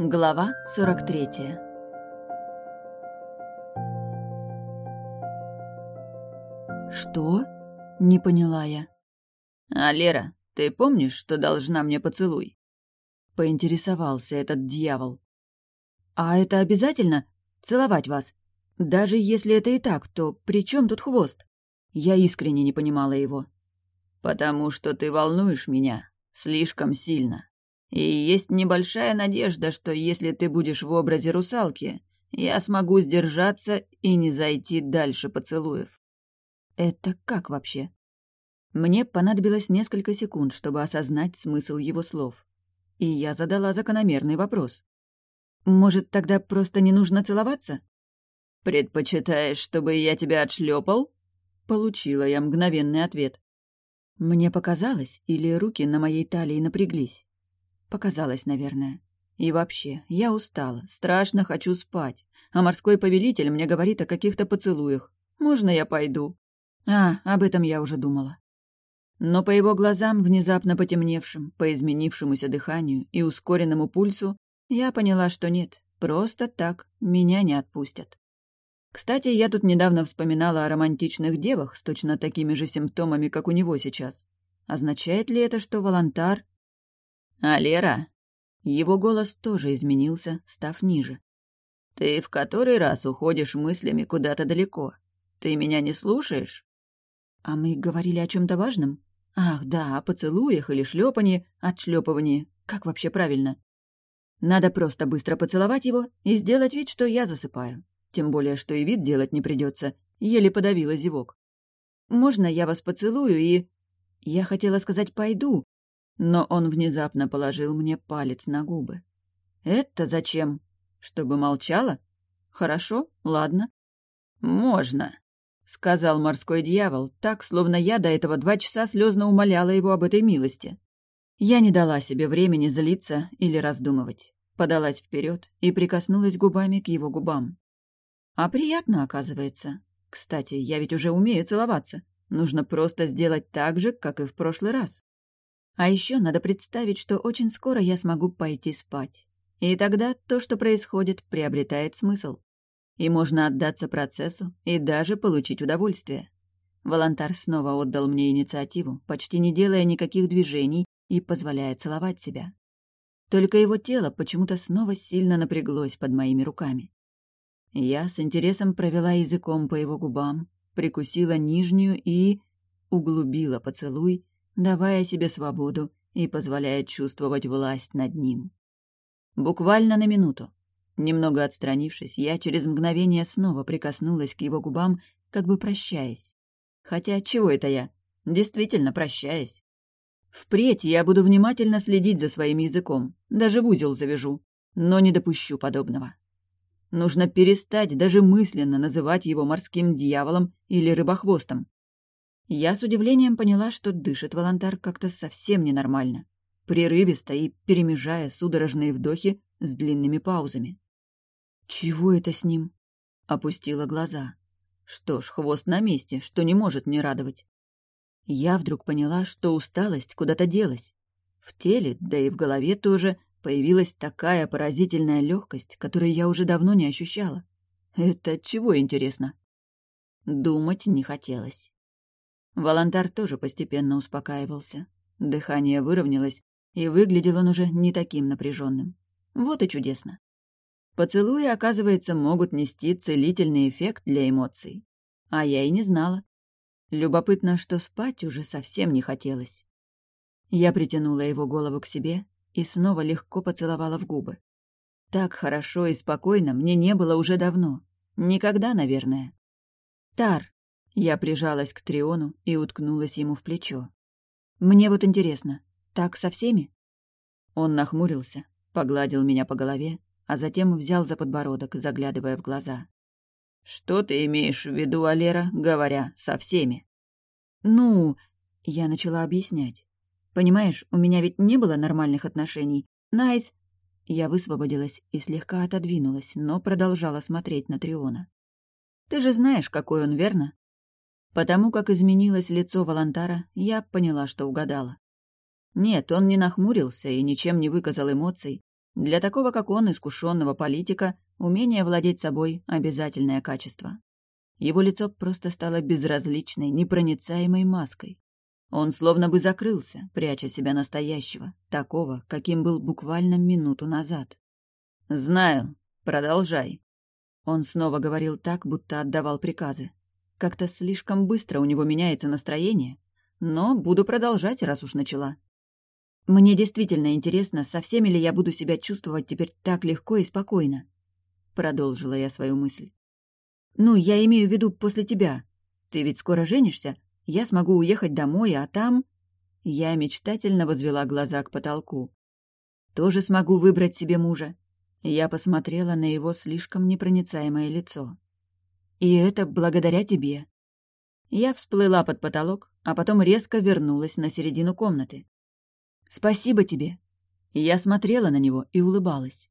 Глава 43 «Что?» — не поняла я. «А, Лера, ты помнишь, что должна мне поцелуй?» Поинтересовался этот дьявол. «А это обязательно? Целовать вас? Даже если это и так, то при чем тут хвост?» Я искренне не понимала его. «Потому что ты волнуешь меня слишком сильно. И есть небольшая надежда, что если ты будешь в образе русалки, я смогу сдержаться и не зайти дальше поцелуев». «Это как вообще?» Мне понадобилось несколько секунд, чтобы осознать смысл его слов. И я задала закономерный вопрос. «Может, тогда просто не нужно целоваться?» «Предпочитаешь, чтобы я тебя отшлепал? Получила я мгновенный ответ. Мне показалось, или руки на моей талии напряглись. Показалось, наверное. И вообще, я устала, страшно хочу спать. А морской повелитель мне говорит о каких-то поцелуях. Можно я пойду? А, об этом я уже думала. Но по его глазам, внезапно потемневшим, по изменившемуся дыханию и ускоренному пульсу, я поняла, что нет, просто так меня не отпустят. Кстати, я тут недавно вспоминала о романтичных девах с точно такими же симптомами, как у него сейчас. Означает ли это, что Волонтар... А Лера? Его голос тоже изменился, став ниже. Ты в который раз уходишь мыслями куда-то далеко? Ты меня не слушаешь? А мы говорили о чем то важном? Ах, да, о поцелуях или шлепании, отшлепывании. Как вообще правильно? Надо просто быстро поцеловать его и сделать вид, что я засыпаю. Тем более, что и вид делать не придется. Еле подавила зевок. «Можно я вас поцелую и...» Я хотела сказать «пойду», но он внезапно положил мне палец на губы. «Это зачем? Чтобы молчала? Хорошо, ладно». «Можно», — сказал морской дьявол, так, словно я до этого два часа слезно умоляла его об этой милости. Я не дала себе времени злиться или раздумывать. Подалась вперед и прикоснулась губами к его губам. А приятно, оказывается. Кстати, я ведь уже умею целоваться. Нужно просто сделать так же, как и в прошлый раз. А еще надо представить, что очень скоро я смогу пойти спать. И тогда то, что происходит, приобретает смысл и можно отдаться процессу и даже получить удовольствие. Волонтар снова отдал мне инициативу, почти не делая никаких движений и позволяя целовать себя. Только его тело почему-то снова сильно напряглось под моими руками. Я с интересом провела языком по его губам, прикусила нижнюю и... углубила поцелуй, давая себе свободу и позволяя чувствовать власть над ним. Буквально на минуту, Немного отстранившись, я через мгновение снова прикоснулась к его губам, как бы прощаясь. Хотя чего это я? Действительно прощаясь. Впредь я буду внимательно следить за своим языком, даже в узел завяжу, но не допущу подобного. Нужно перестать даже мысленно называть его морским дьяволом или рыбохвостом. Я с удивлением поняла, что дышит волонтар как-то совсем ненормально, прерывисто и перемежая судорожные вдохи с длинными паузами. «Чего это с ним?» Опустила глаза. Что ж, хвост на месте, что не может не радовать. Я вдруг поняла, что усталость куда-то делась. В теле, да и в голове тоже, появилась такая поразительная легкость, которую я уже давно не ощущала. Это чего интересно? Думать не хотелось. Волонтар тоже постепенно успокаивался. Дыхание выровнялось, и выглядел он уже не таким напряженным. Вот и чудесно. Поцелуи, оказывается, могут нести целительный эффект для эмоций. А я и не знала. Любопытно, что спать уже совсем не хотелось. Я притянула его голову к себе и снова легко поцеловала в губы. Так хорошо и спокойно мне не было уже давно. Никогда, наверное. «Тар!» Я прижалась к Триону и уткнулась ему в плечо. «Мне вот интересно, так со всеми?» Он нахмурился, погладил меня по голове а затем взял за подбородок, заглядывая в глаза. «Что ты имеешь в виду, Алера, говоря со всеми?» «Ну...» — я начала объяснять. «Понимаешь, у меня ведь не было нормальных отношений. Найс...» Я высвободилась и слегка отодвинулась, но продолжала смотреть на Триона. «Ты же знаешь, какой он, верно?» Потому как изменилось лицо Волонтара, я поняла, что угадала. Нет, он не нахмурился и ничем не выказал эмоций, Для такого, как он, искушенного политика, умение владеть собой — обязательное качество. Его лицо просто стало безразличной, непроницаемой маской. Он словно бы закрылся, пряча себя настоящего, такого, каким был буквально минуту назад. «Знаю. Продолжай». Он снова говорил так, будто отдавал приказы. Как-то слишком быстро у него меняется настроение, но буду продолжать, раз уж начала. Мне действительно интересно, со всеми ли я буду себя чувствовать теперь так легко и спокойно. Продолжила я свою мысль. Ну, я имею в виду после тебя. Ты ведь скоро женишься, я смогу уехать домой, а там... Я мечтательно возвела глаза к потолку. Тоже смогу выбрать себе мужа. Я посмотрела на его слишком непроницаемое лицо. И это благодаря тебе. Я всплыла под потолок, а потом резко вернулась на середину комнаты. «Спасибо тебе». Я смотрела на него и улыбалась.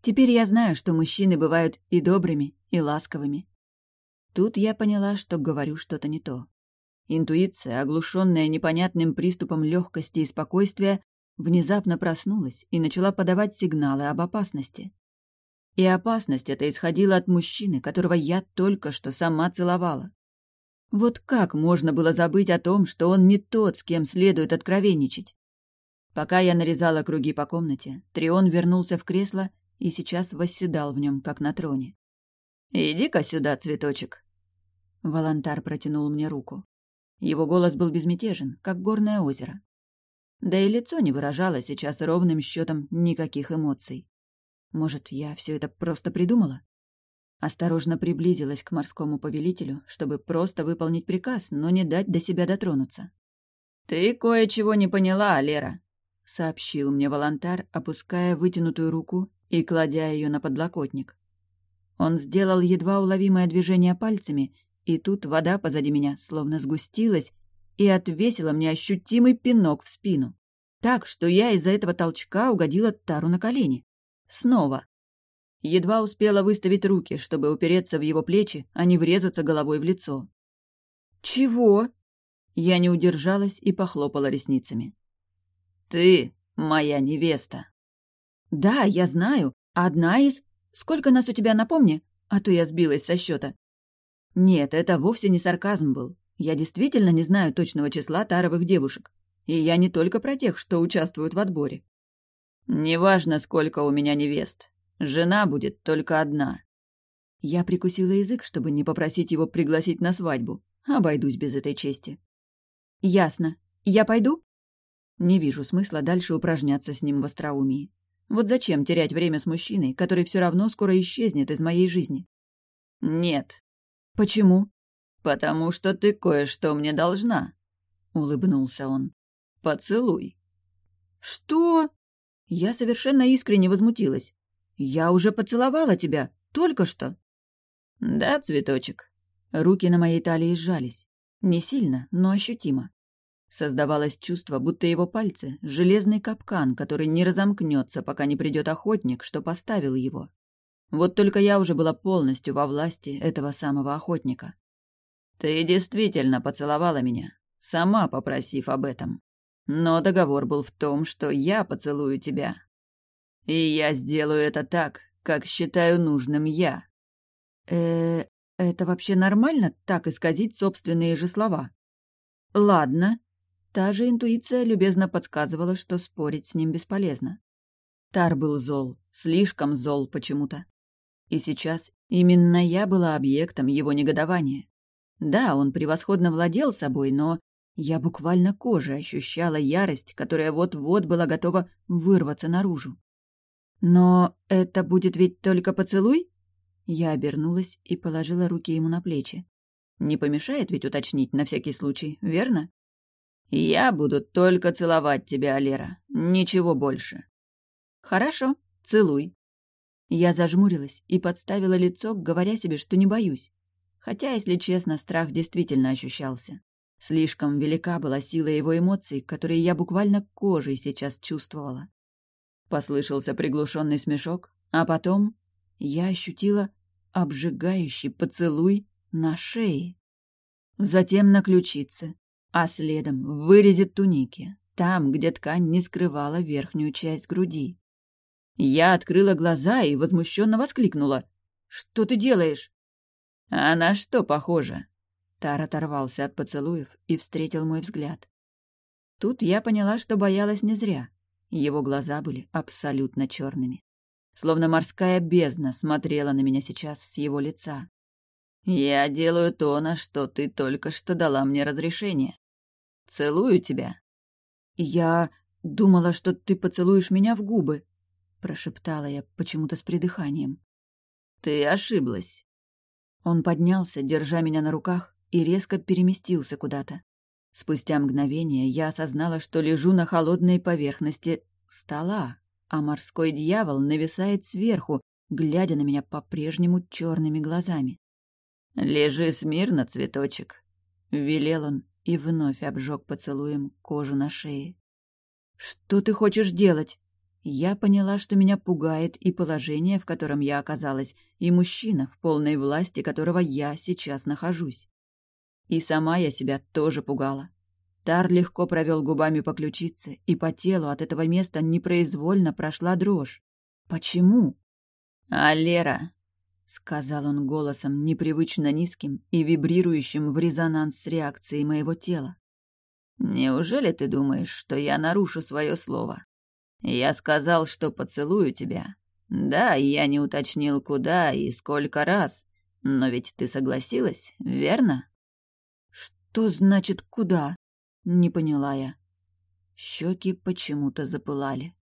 Теперь я знаю, что мужчины бывают и добрыми, и ласковыми. Тут я поняла, что говорю что-то не то. Интуиция, оглушенная непонятным приступом легкости и спокойствия, внезапно проснулась и начала подавать сигналы об опасности. И опасность эта исходила от мужчины, которого я только что сама целовала. Вот как можно было забыть о том, что он не тот, с кем следует откровенничать? Пока я нарезала круги по комнате, Трион вернулся в кресло и сейчас восседал в нем, как на троне. «Иди-ка сюда, цветочек!» Волонтар протянул мне руку. Его голос был безмятежен, как горное озеро. Да и лицо не выражало сейчас ровным счетом никаких эмоций. Может, я все это просто придумала? Осторожно приблизилась к морскому повелителю, чтобы просто выполнить приказ, но не дать до себя дотронуться. «Ты кое-чего не поняла, Лера», — сообщил мне волонтар, опуская вытянутую руку и кладя ее на подлокотник. Он сделал едва уловимое движение пальцами, и тут вода позади меня словно сгустилась и отвесила мне ощутимый пинок в спину. Так, что я из-за этого толчка угодила Тару на колени. Снова. Едва успела выставить руки, чтобы упереться в его плечи, а не врезаться головой в лицо. «Чего?» Я не удержалась и похлопала ресницами. «Ты моя невеста». «Да, я знаю. Одна из... Сколько нас у тебя, напомни? А то я сбилась со счета. Нет, это вовсе не сарказм был. Я действительно не знаю точного числа таровых девушек. И я не только про тех, что участвуют в отборе. Неважно, сколько у меня невест. Жена будет только одна. Я прикусила язык, чтобы не попросить его пригласить на свадьбу. Обойдусь без этой чести. Ясно. Я пойду? Не вижу смысла дальше упражняться с ним в остроумии. Вот зачем терять время с мужчиной, который все равно скоро исчезнет из моей жизни? Нет, «Почему?» «Потому что ты кое-что мне должна», — улыбнулся он. «Поцелуй». «Что?» Я совершенно искренне возмутилась. «Я уже поцеловала тебя, только что». «Да, цветочек». Руки на моей талии сжались. Не сильно, но ощутимо. Создавалось чувство, будто его пальцы — железный капкан, который не разомкнется, пока не придет охотник, что поставил его. Вот только я уже была полностью во власти этого самого охотника. Ты действительно поцеловала меня, сама попросив об этом. Но договор был в том, что я поцелую тебя. И я сделаю это так, как считаю нужным я. Э, это вообще нормально так исказить собственные же слова? Ладно. Та же интуиция любезно подсказывала, что спорить с ним бесполезно. Тар был зол, слишком зол почему-то. И сейчас именно я была объектом его негодования. Да, он превосходно владел собой, но я буквально кожей ощущала ярость, которая вот-вот была готова вырваться наружу. «Но это будет ведь только поцелуй?» Я обернулась и положила руки ему на плечи. Не помешает ведь уточнить на всякий случай, верно? «Я буду только целовать тебя, Алера, ничего больше». «Хорошо, целуй», я зажмурилась и подставила лицо, говоря себе, что не боюсь. Хотя, если честно, страх действительно ощущался. Слишком велика была сила его эмоций, которые я буквально кожей сейчас чувствовала. Послышался приглушенный смешок, а потом я ощутила обжигающий поцелуй на шее. Затем на ключице, а следом в вырезе туники, там, где ткань не скрывала верхнюю часть груди. Я открыла глаза и возмущенно воскликнула. «Что ты делаешь?» «А на что похоже?» Тар оторвался от поцелуев и встретил мой взгляд. Тут я поняла, что боялась не зря. Его глаза были абсолютно черными. Словно морская бездна смотрела на меня сейчас с его лица. «Я делаю то, на что ты только что дала мне разрешение. Целую тебя». «Я думала, что ты поцелуешь меня в губы», — прошептала я почему-то с придыханием. «Ты ошиблась». Он поднялся, держа меня на руках, и резко переместился куда-то. Спустя мгновение я осознала, что лежу на холодной поверхности стола, а морской дьявол нависает сверху, глядя на меня по-прежнему черными глазами. «Лежи смирно, цветочек», — велел он и вновь обжег поцелуем кожу на шее. «Что ты хочешь делать?» Я поняла, что меня пугает и положение, в котором я оказалась, и мужчина, в полной власти которого я сейчас нахожусь. И сама я себя тоже пугала. Тар легко провел губами по ключице, и по телу от этого места непроизвольно прошла дрожь. Почему? «А Лера, сказал он голосом непривычно низким и вибрирующим в резонанс с реакцией моего тела. «Неужели ты думаешь, что я нарушу свое слово? Я сказал, что поцелую тебя. Да, я не уточнил, куда и сколько раз, но ведь ты согласилась, верно?» «Что значит «куда»?» — не поняла я. Щеки почему-то запылали.